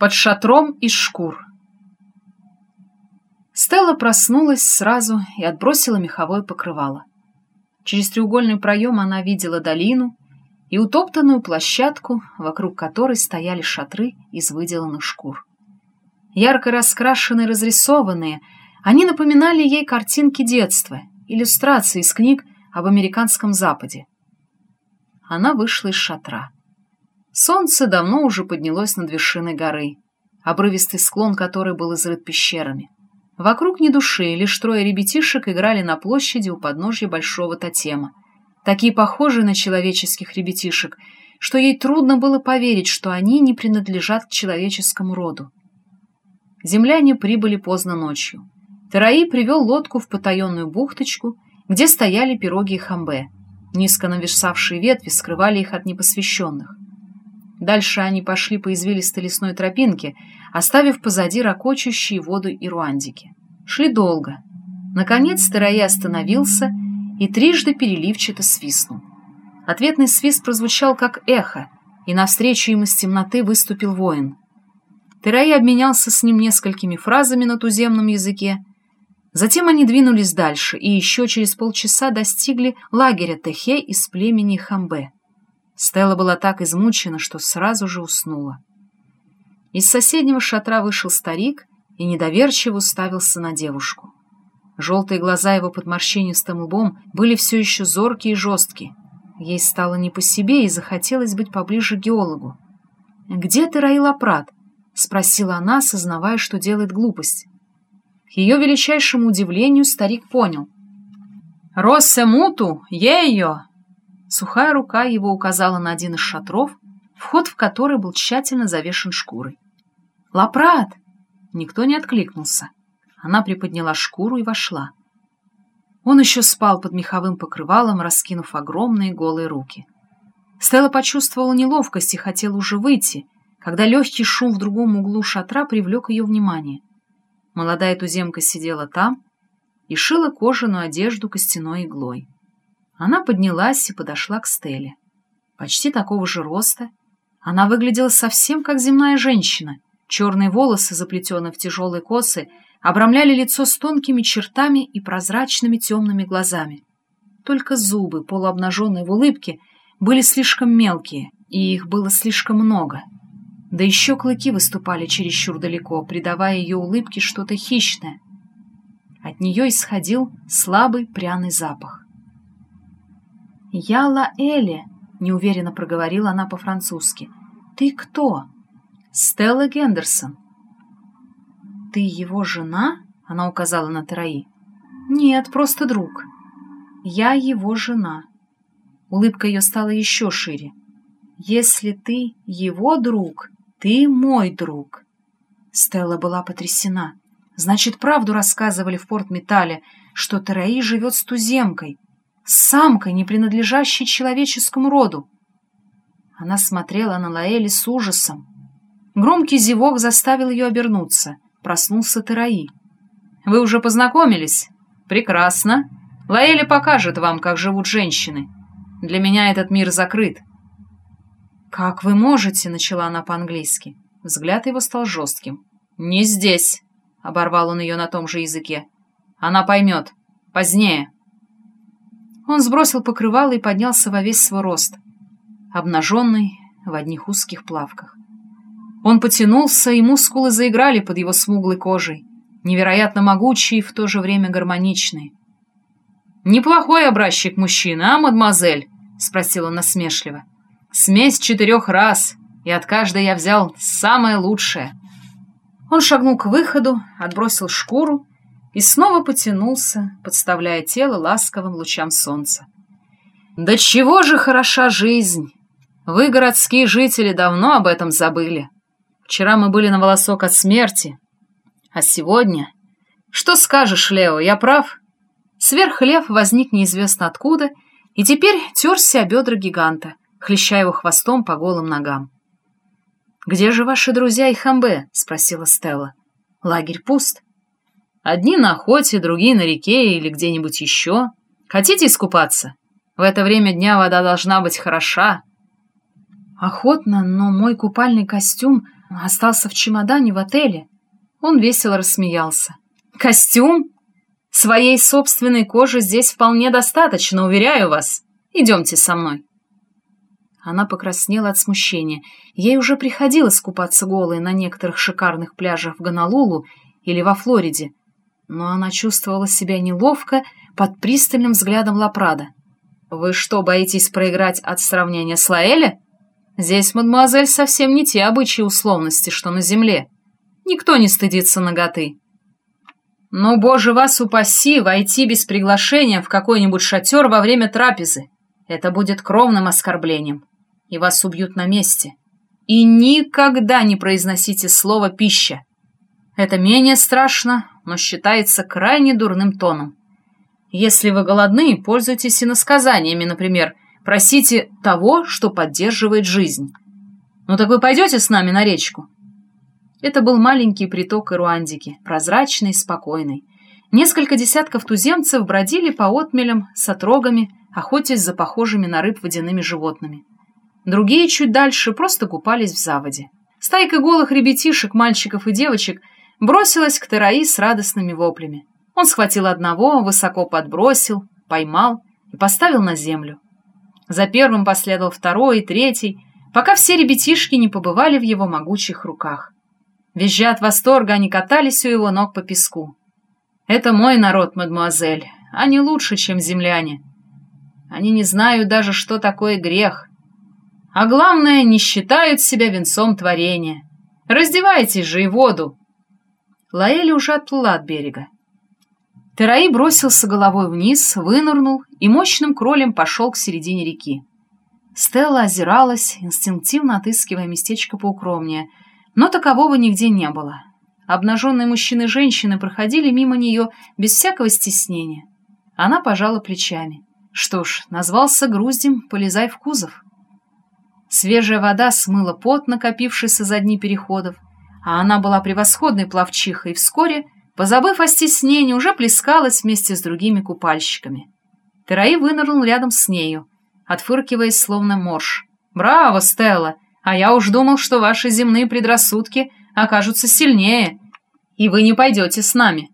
Под шатром из шкур. Стелла проснулась сразу и отбросила меховое покрывало. Через треугольный проем она видела долину и утоптанную площадку, вокруг которой стояли шатры из выделанных шкур. Ярко раскрашенные, разрисованные, они напоминали ей картинки детства, иллюстрации из книг об американском Западе. Она вышла из шатра. Солнце давно уже поднялось над вершиной горы, обрывистый склон которой был изрыт пещерами. Вокруг ни души, лишь трое ребятишек играли на площади у подножья большого тотема, такие похожие на человеческих ребятишек, что ей трудно было поверить, что они не принадлежат к человеческому роду. Земляне прибыли поздно ночью. Тераи привел лодку в потаенную бухточку, где стояли пироги и хамбе. Низко нависавшие ветви скрывали их от непосвященных. Дальше они пошли по извилистой лесной тропинке, оставив позади ракочущие воду и руандики. Шли долго. Наконец Тераи остановился и трижды переливчато свистнул. Ответный свист прозвучал как эхо, и навстречу им из темноты выступил воин. Тераи обменялся с ним несколькими фразами на туземном языке. Затем они двинулись дальше и еще через полчаса достигли лагеря Техе из племени Хамбе. Стелла была так измучена, что сразу же уснула. Из соседнего шатра вышел старик и недоверчиво уставился на девушку. Желтые глаза его под морщинистым лбом были все еще зоркие и жесткие. Ей стало не по себе и захотелось быть поближе к геологу. «Где ты, Раила Прат?» — спросила она, осознавая, что делает глупость. К ее величайшему удивлению старик понял. «Россе муту, ее!» Сухая рука его указала на один из шатров, вход в который был тщательно завешен шкурой. «Лапрат!» Никто не откликнулся. Она приподняла шкуру и вошла. Он еще спал под меховым покрывалом, раскинув огромные голые руки. Стелла почувствовала неловкость и хотела уже выйти, когда легкий шум в другом углу шатра привлек ее внимание. Молодая туземка сидела там и шила кожаную одежду костяной иглой. Она поднялась и подошла к Стелле. Почти такого же роста. Она выглядела совсем как земная женщина. Черные волосы, заплетенные в тяжелые косы, обрамляли лицо с тонкими чертами и прозрачными темными глазами. Только зубы, полуобнаженные в улыбке, были слишком мелкие, и их было слишком много. Да еще клыки выступали чересчур далеко, придавая ее улыбке что-то хищное. От нее исходил слабый пряный запах. «Я Эли», — неуверенно проговорила она по-французски. «Ты кто?» «Стелла Гендерсон». «Ты его жена?» — она указала на Тараи. «Нет, просто друг». «Я его жена». Улыбка ее стала еще шире. «Если ты его друг, ты мой друг». Стелла была потрясена. Значит, правду рассказывали в Порт-Металле, что Тараи живет с туземкой — самкой, не принадлежащей человеческому роду. Она смотрела на Лаэли с ужасом. Громкий зевок заставил ее обернуться. Проснулся Тераи. «Вы уже познакомились? Прекрасно. Лаэли покажет вам, как живут женщины. Для меня этот мир закрыт». «Как вы можете?» — начала она по-английски. Взгляд его стал жестким. «Не здесь», — оборвал он ее на том же языке. «Она поймет. Позднее». Он сбросил покрывало и поднялся во весь свой рост, обнаженный в одних узких плавках. Он потянулся, и мускулы заиграли под его смуглой кожей, невероятно могучие и в то же время гармоничные. «Неплохой образчик мужчины, а, мадемуазель?» — спросил он насмешливо. «Смесь четырех раз, и от каждой я взял самое лучшее». Он шагнул к выходу, отбросил шкуру и снова потянулся, подставляя тело ласковым лучам солнца. «Да чего же хороша жизнь! Вы, городские жители, давно об этом забыли. Вчера мы были на волосок от смерти, а сегодня... Что скажешь, Лео, я прав?» Сверхлев возник неизвестно откуда и теперь терся о бедра гиганта, хлеща его хвостом по голым ногам. «Где же ваши друзья и хамбе?» — спросила Стелла. «Лагерь пуст». Одни на охоте, другие на реке или где-нибудь еще. Хотите искупаться? В это время дня вода должна быть хороша. Охотно, но мой купальный костюм Остался в чемодане в отеле. Он весело рассмеялся. Костюм? Своей собственной кожи здесь вполне достаточно, уверяю вас. Идемте со мной. Она покраснела от смущения. Ей уже приходилось купаться голой на некоторых шикарных пляжах в Гонолулу или во Флориде, но она чувствовала себя неловко под пристальным взглядом Лапрада. «Вы что, боитесь проиграть от сравнения с Лаэля? Здесь, мадемуазель, совсем не те обычаи условности, что на земле. Никто не стыдится ноготы. Но, боже вас упаси, войти без приглашения в какой-нибудь шатер во время трапезы. Это будет кровным оскорблением и вас убьют на месте. И никогда не произносите слово «пища». Это менее страшно, но считается крайне дурным тоном. Если вы голодны, пользуйтесь иносказаниями, например, просите того, что поддерживает жизнь. Ну так вы пойдете с нами на речку? Это был маленький приток Ируандики, прозрачный, спокойный. Несколько десятков туземцев бродили по отмелям с отрогами, охотясь за похожими на рыб водяными животными. Другие чуть дальше просто купались в заводе. Стайка голых ребятишек, мальчиков и девочек бросилась к Тераи с радостными воплями. Он схватил одного, высоко подбросил, поймал и поставил на землю. За первым последовал второй и третий, пока все ребятишки не побывали в его могучих руках. Визжа от восторга, они катались у его ног по песку. «Это мой народ, мадемуазель. Они лучше, чем земляне. Они не знают даже, что такое грех. А главное, не считают себя венцом творения. Раздевайтесь же и воду. Лаэля уже отплыла от берега. Тераи бросился головой вниз, вынырнул и мощным кролем пошел к середине реки. Стелла озиралась, инстинктивно отыскивая местечко поукромнее, но такового нигде не было. Обнаженные мужчины и женщины проходили мимо нее без всякого стеснения. Она пожала плечами. Что ж, назвался груздем, полезай в кузов. Свежая вода смыла пот, накопившийся за дни переходов, а она была превосходной пловчихой и вскоре, позабыв о стеснении, уже плескалась вместе с другими купальщиками. Тераи вынырнул рядом с нею, отфыркиваясь словно морж. «Браво, Стелла! А я уж думал, что ваши земные предрассудки окажутся сильнее, и вы не пойдете с нами».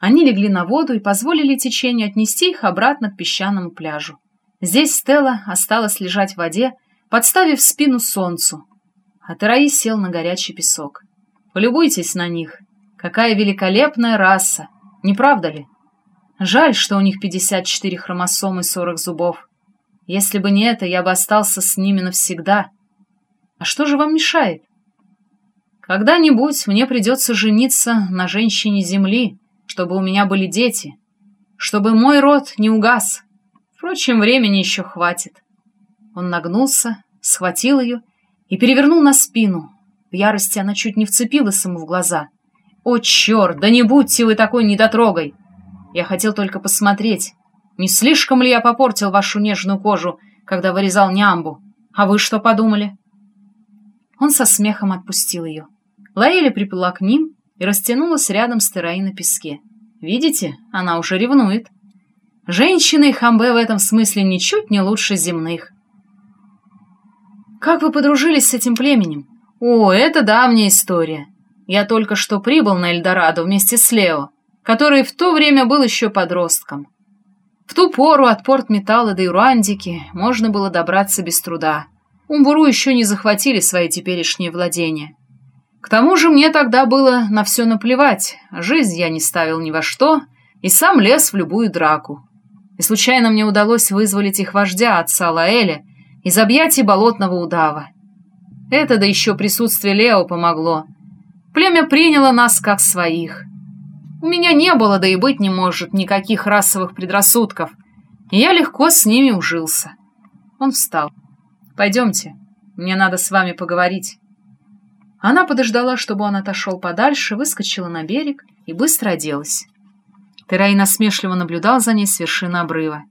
Они легли на воду и позволили течению отнести их обратно к песчаному пляжу. Здесь Стелла осталась лежать в воде, подставив спину солнцу, а Тараи сел на горячий песок. Полюбуйтесь на них. Какая великолепная раса, не правда ли? Жаль, что у них 54 хромосомы и 40 зубов. Если бы не это, я бы остался с ними навсегда. А что же вам мешает? Когда-нибудь мне придется жениться на женщине Земли, чтобы у меня были дети, чтобы мой род не угас. Впрочем, времени еще хватит. Он нагнулся, схватил ее и перевернул на спину. В ярости она чуть не вцепилась ему в глаза. «О, черт! Да не будьте вы такой недотрогой! Я хотел только посмотреть, не слишком ли я попортил вашу нежную кожу, когда вырезал нямбу? А вы что подумали?» Он со смехом отпустил ее. Лаэля приплыла к ним и растянулась рядом с Тераи на песке. «Видите, она уже ревнует. Женщины и хамбе в этом смысле ничуть не лучше земных. «Как вы подружились с этим племенем?» «О, это давняя история. Я только что прибыл на Эльдорадо вместе с Лео, который в то время был еще подростком. В ту пору от порт Металла до Ируандики можно было добраться без труда. Умбуру еще не захватили свои теперешние владения. К тому же мне тогда было на все наплевать, жизнь я не ставил ни во что и сам лез в любую драку. И случайно мне удалось вызволить их вождя, отца Лаэля, из объятий болотного удава. Это да еще присутствие Лео помогло. Племя приняло нас как своих. У меня не было, да и быть не может, никаких расовых предрассудков, и я легко с ними ужился. Он встал. «Пойдемте, мне надо с вами поговорить». Она подождала, чтобы он отошел подальше, выскочила на берег и быстро оделась. Терай насмешливо наблюдал за ней с вершины обрыва.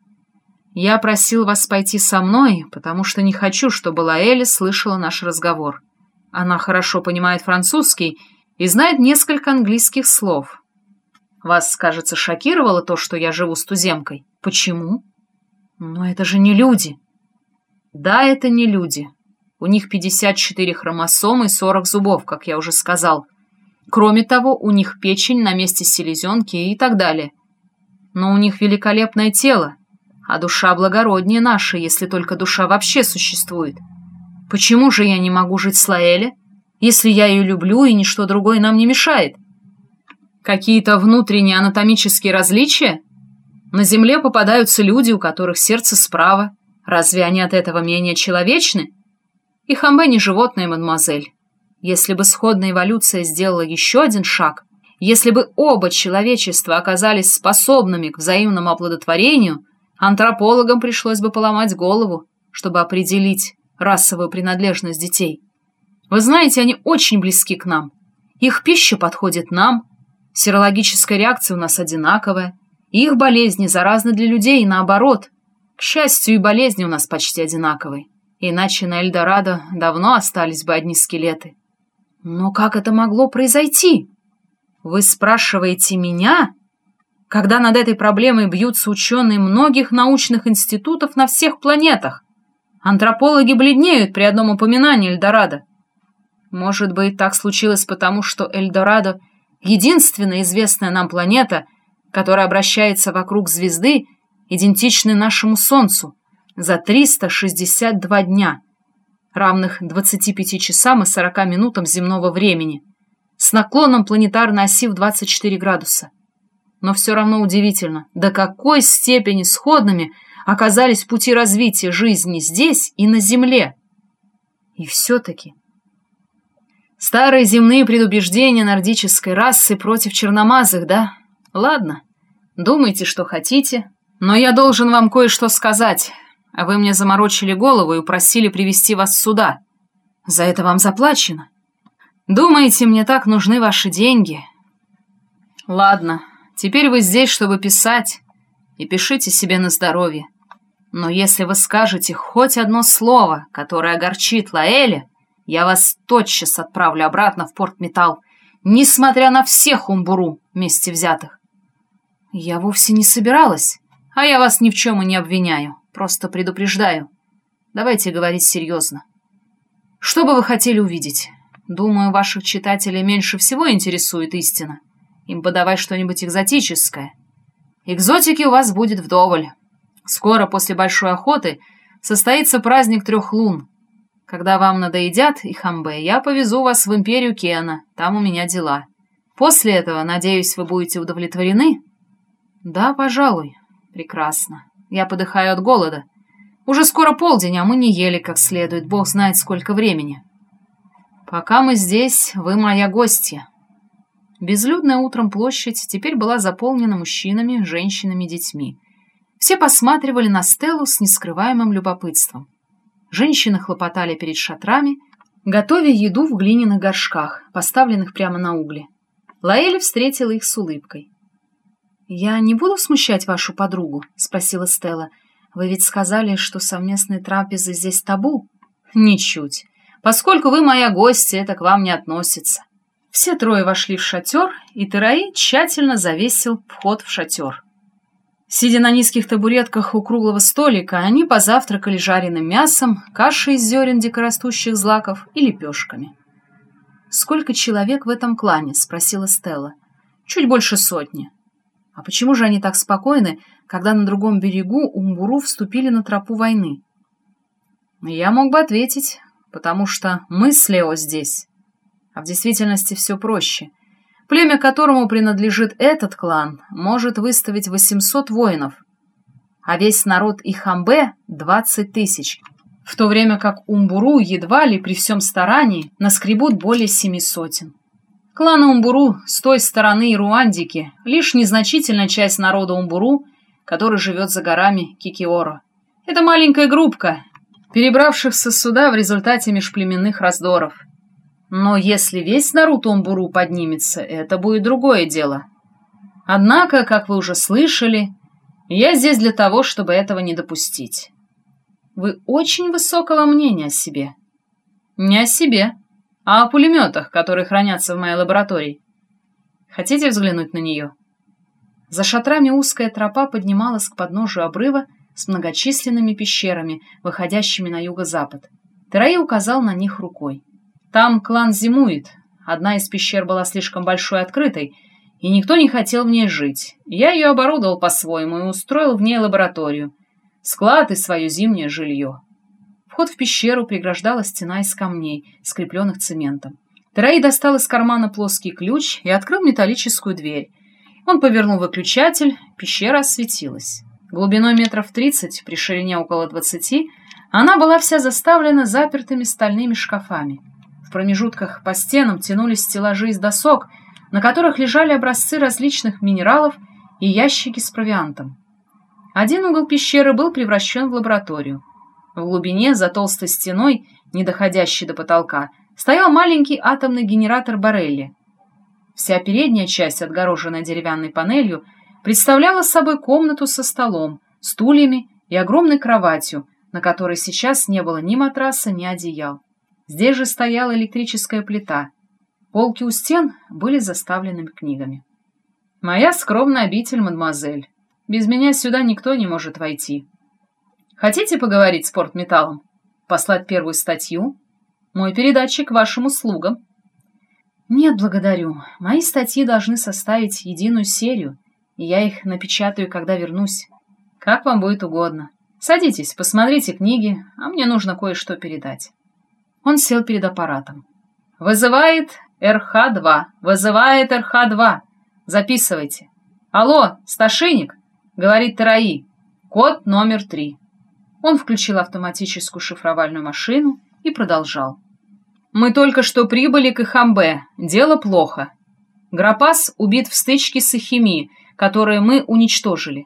Я просил вас пойти со мной, потому что не хочу, чтобы Лаэли слышала наш разговор. Она хорошо понимает французский и знает несколько английских слов. Вас, кажется, шокировало то, что я живу с туземкой. Почему? Но это же не люди. Да, это не люди. У них 54 хромосомы и 40 зубов, как я уже сказал. Кроме того, у них печень на месте селезенки и так далее. Но у них великолепное тело, а душа благороднее нашей, если только душа вообще существует. Почему же я не могу жить с Лаэле, если я ее люблю и ничто другое нам не мешает? Какие-то внутренние анатомические различия? На Земле попадаются люди, у которых сердце справа. Разве они от этого менее человечны? И Хамбе не животное, мадемуазель. Если бы сходная эволюция сделала еще один шаг, если бы оба человечества оказались способными к взаимному оплодотворению, антропологам пришлось бы поломать голову, чтобы определить расовую принадлежность детей. Вы знаете, они очень близки к нам. Их пища подходит нам, серологическая реакция у нас одинаковая, их болезни заразны для людей и наоборот. К счастью, и болезни у нас почти одинаковые. Иначе на Эльдорадо давно остались бы одни скелеты. Но как это могло произойти? Вы спрашиваете меня? Когда над этой проблемой бьются ученые многих научных институтов на всех планетах. Антропологи бледнеют при одном упоминании Эльдорадо. Может быть, так случилось потому, что Эльдорадо — единственная известная нам планета — который обращается вокруг звезды, идентичной нашему Солнцу, за 362 дня, равных 25 часам и 40 минутам земного времени, с наклоном планетарной оси в 24 градуса. Но все равно удивительно, до какой степени сходными оказались пути развития жизни здесь и на Земле. И все-таки... Старые земные предубеждения нордической расы против черномазых, да? Ладно, думайте, что хотите, но я должен вам кое-что сказать. А вы мне заморочили голову и упросили привести вас сюда. За это вам заплачено. Думаете, мне так нужны ваши деньги? Ладно, теперь вы здесь, чтобы писать, и пишите себе на здоровье. Но если вы скажете хоть одно слово, которое огорчит Лаэля, я вас тотчас отправлю обратно в порт Металл, несмотря на всех умбуру вместе взятых. «Я вовсе не собиралась. А я вас ни в чем и не обвиняю. Просто предупреждаю. Давайте говорить серьезно. Что бы вы хотели увидеть? Думаю, ваших читателей меньше всего интересует истина. Им подавай что-нибудь экзотическое. Экзотики у вас будет вдоволь. Скоро после большой охоты состоится праздник трех лун. Когда вам надоедят и хамбе, я повезу вас в империю Кена, там у меня дела. После этого, надеюсь, вы будете удовлетворены?» «Да, пожалуй. Прекрасно. Я подыхаю от голода. Уже скоро полдень, а мы не ели как следует, бог знает сколько времени. Пока мы здесь, вы моя гостья». Безлюдная утром площадь теперь была заполнена мужчинами, женщинами, детьми. Все посматривали на Стеллу с нескрываемым любопытством. Женщины хлопотали перед шатрами, готовя еду в глиняных горшках, поставленных прямо на угли. Лаэля встретила их с улыбкой. «Я не буду смущать вашу подругу?» — спросила Стелла. «Вы ведь сказали, что совместные трапезы здесь табу?» «Ничуть. Поскольку вы моя гостья, это к вам не относится». Все трое вошли в шатер, и Тераи тщательно завесил вход в шатер. Сидя на низких табуретках у круглого столика, они позавтракали жареным мясом, кашей из зерен дикорастущих злаков и лепешками. «Сколько человек в этом клане?» — спросила Стелла. «Чуть больше сотни. А почему же они так спокойны, когда на другом берегу Умбуру вступили на тропу войны? Я мог бы ответить, потому что мы с Лео здесь. А в действительности все проще. Племя, которому принадлежит этот клан, может выставить 800 воинов, а весь народ Ихамбе — 20 тысяч, в то время как Умбуру едва ли при всем старании наскребут более семи сотен. Кланы Умбуру с той стороны Руандики — лишь незначительная часть народа Умбуру, который живет за горами Кикиоро. Это маленькая группка, перебравшихся сюда в результате межплеменных раздоров. Но если весь народ Умбуру поднимется, это будет другое дело. Однако, как вы уже слышали, я здесь для того, чтобы этого не допустить. Вы очень высокого мнения о себе. Не о себе, а о пулеметах, которые хранятся в моей лаборатории. Хотите взглянуть на нее? За шатрами узкая тропа поднималась к подножию обрыва с многочисленными пещерами, выходящими на юго-запад. Тераи указал на них рукой. Там клан зимует. Одна из пещер была слишком большой и открытой, и никто не хотел в ней жить. Я ее оборудовал по-своему и устроил в ней лабораторию, склад и свое зимнее жилье. Вход в пещеру преграждала стена из камней, скрепленных цементом. Тераи достал из кармана плоский ключ и открыл металлическую дверь. Он повернул выключатель, пещера осветилась. Глубиной метров тридцать, при ширине около двадцати, она была вся заставлена запертыми стальными шкафами. В промежутках по стенам тянулись стеллажи из досок, на которых лежали образцы различных минералов и ящики с провиантом. Один угол пещеры был превращен в лабораторию. В глубине, за толстой стеной, не доходящей до потолка, стоял маленький атомный генератор Борелли. Вся передняя часть, отгороженная деревянной панелью, представляла собой комнату со столом, стульями и огромной кроватью, на которой сейчас не было ни матраса, ни одеял. Здесь же стояла электрическая плита. Полки у стен были заставлены книгами. «Моя скромная обитель, мадемуазель. Без меня сюда никто не может войти. Хотите поговорить с портметаллом? Послать первую статью? Мой передатчик к вашим услугам». «Нет, благодарю. Мои статьи должны составить единую серию, и я их напечатаю, когда вернусь. Как вам будет угодно. Садитесь, посмотрите книги, а мне нужно кое-что передать». Он сел перед аппаратом. «Вызывает РХ-2! Вызывает РХ-2! Записывайте!» «Алло, Сташиник!» — говорит Тараи. «Код номер три». Он включил автоматическую шифровальную машину и продолжал. «Мы только что прибыли к Ихамбе. Дело плохо. Грапас убит в стычке с Ихими, которые мы уничтожили.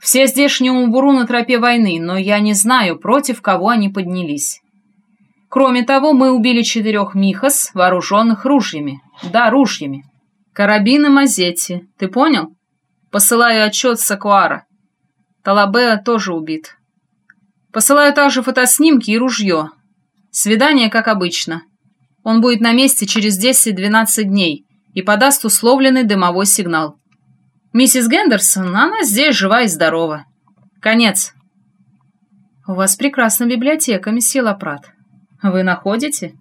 Все здешние умбуру на тропе войны, но я не знаю, против кого они поднялись. Кроме того, мы убили четырех михас, вооруженных ружьями. Да, ружьями. Карабины Мазетти. Ты понял? Посылаю отчет Сакуара. Талабеа тоже убит. Посылаю также фотоснимки и ружье. Свидание, как обычно. Он будет на месте через 10-12 дней и подаст условленный дымовой сигнал. Миссис Гендерсон, она здесь жива и здорова. Конец. У вас прекрасная библиотека, месье Лапрат. Вы находите?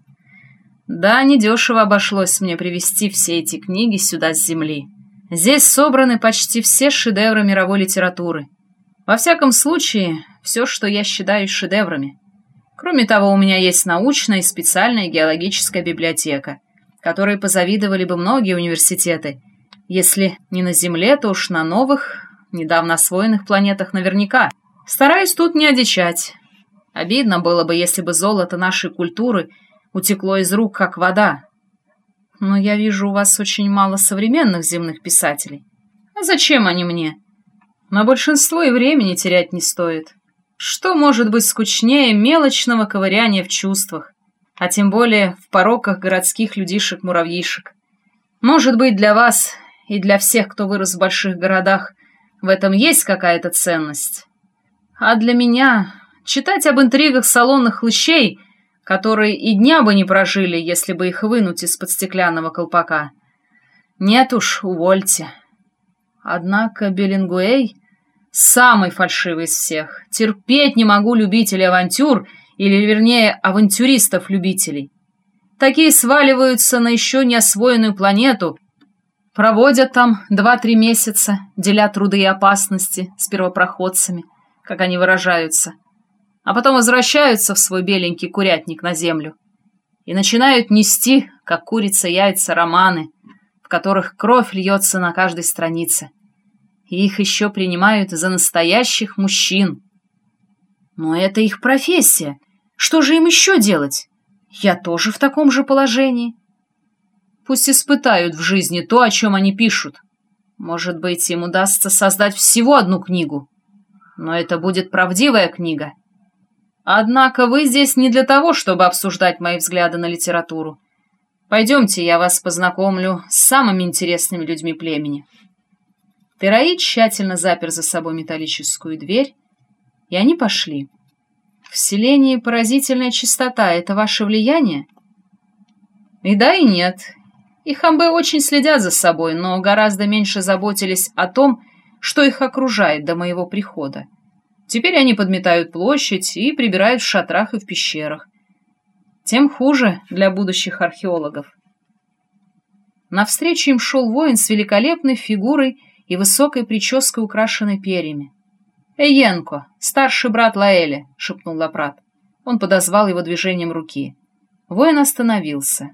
Да, недешево обошлось мне привезти все эти книги сюда с земли. Здесь собраны почти все шедевры мировой литературы. Во всяком случае, все, что я считаю шедеврами. Кроме того, у меня есть научная и специальная геологическая библиотека, которой позавидовали бы многие университеты, если не на Земле, то уж на новых, недавно освоенных планетах наверняка. Стараюсь тут не одичать, Обидно было бы, если бы золото нашей культуры утекло из рук, как вода. Но я вижу у вас очень мало современных земных писателей. А зачем они мне? На большинство и времени терять не стоит. Что может быть скучнее мелочного ковыряния в чувствах, а тем более в пороках городских людишек-муравьишек? Может быть, для вас и для всех, кто вырос в больших городах, в этом есть какая-то ценность. А для меня читать об интригах салонных хлыщей, которые и дня бы не прожили, если бы их вынуть из-под стеклянного колпака. Нет уж, увольте. Однако Белингуэй самый фальшивый из всех. Терпеть не могу любителей авантюр, или, вернее, авантюристов-любителей. Такие сваливаются на еще не освоенную планету, проводят там два-три месяца, деля труды и опасности с первопроходцами, как они выражаются а потом возвращаются в свой беленький курятник на землю и начинают нести, как курица яйца, романы, в которых кровь льется на каждой странице. И их еще принимают за настоящих мужчин. Но это их профессия. Что же им еще делать? Я тоже в таком же положении. Пусть испытают в жизни то, о чем они пишут. Может быть, им удастся создать всего одну книгу. Но это будет правдивая книга — Однако вы здесь не для того, чтобы обсуждать мои взгляды на литературу. Пойдемте, я вас познакомлю с самыми интересными людьми племени». Тераид тщательно запер за собой металлическую дверь, и они пошли. «В селении поразительная чистота — это ваше влияние?» «И да, и нет. И хамбы очень следят за собой, но гораздо меньше заботились о том, что их окружает до моего прихода. Теперь они подметают площадь и прибирают в шатрах и в пещерах, тем хуже для будущих археологов. Навстречу им шел воин с великолепной фигурой и высокой прической, украшенной перьями. «Эйенко, старший брат Лаэля», — шепнул Лапрат. Он подозвал его движением руки. Воин остановился,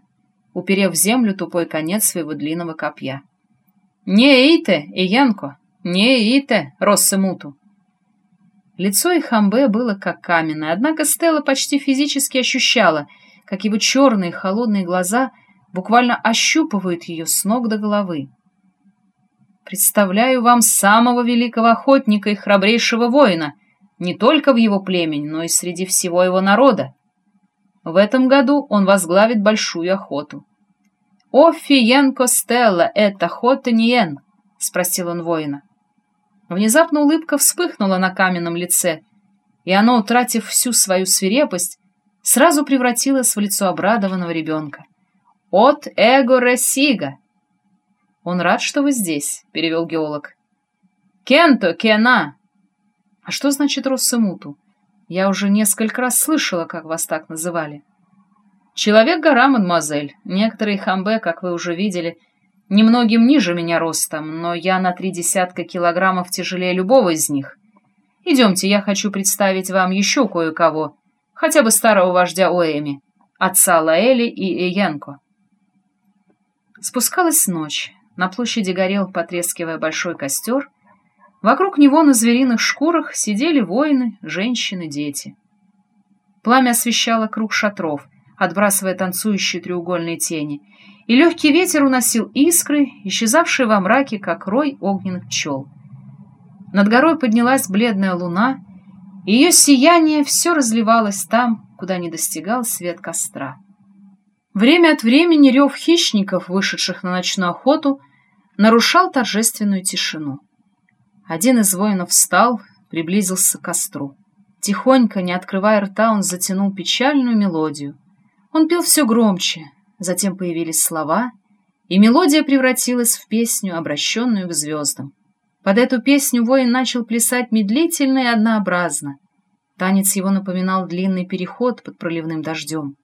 уперев в землю тупой конец своего длинного копья. «Не ите, Эйенко, не ите, Россемуту!» Лицо Ихамбе было как каменное, однако Стелла почти физически ощущала, как его черные холодные глаза буквально ощупывают ее с ног до головы. «Представляю вам самого великого охотника и храбрейшего воина, не только в его племени, но и среди всего его народа. В этом году он возглавит большую охоту». «О, Стелла, это Хотаниен?» — спросил он воина. Внезапно улыбка вспыхнула на каменном лице, и оно, утратив всю свою свирепость, сразу превратилось в лицо обрадованного ребенка. «От эго ресига!» «Он рад, что вы здесь», — перевел геолог. «Кенто, кена!» «А что значит Россемуту? Я уже несколько раз слышала, как вас так называли». «Человек-гора, мадемуазель. Некоторые хамбе, как вы уже видели, Немногим ниже меня ростом, но я на три десятка килограммов тяжелее любого из них. Идемте, я хочу представить вам еще кое-кого, хотя бы старого вождя Оэми, отца Лаэли и Эйенко. Спускалась ночь, на площади горел, потрескивая большой костер, вокруг него на звериных шкурах сидели воины, женщины, дети. Пламя освещало круг шатров, отбрасывая танцующие треугольные тени — и легкий ветер уносил искры, исчезавшие во мраке, как рой огненных пчел. Над горой поднялась бледная луна, и ее сияние все разливалось там, куда не достигал свет костра. Время от времени рев хищников, вышедших на ночную охоту, нарушал торжественную тишину. Один из воинов встал, приблизился к костру. Тихонько, не открывая рта, он затянул печальную мелодию. Он пел все громче, затем появились слова, и мелодия превратилась в песню, обращенную к звездам. Под эту песню воин начал плясать медлительно и однообразно. Танец его напоминал длинный переход под проливным дождем.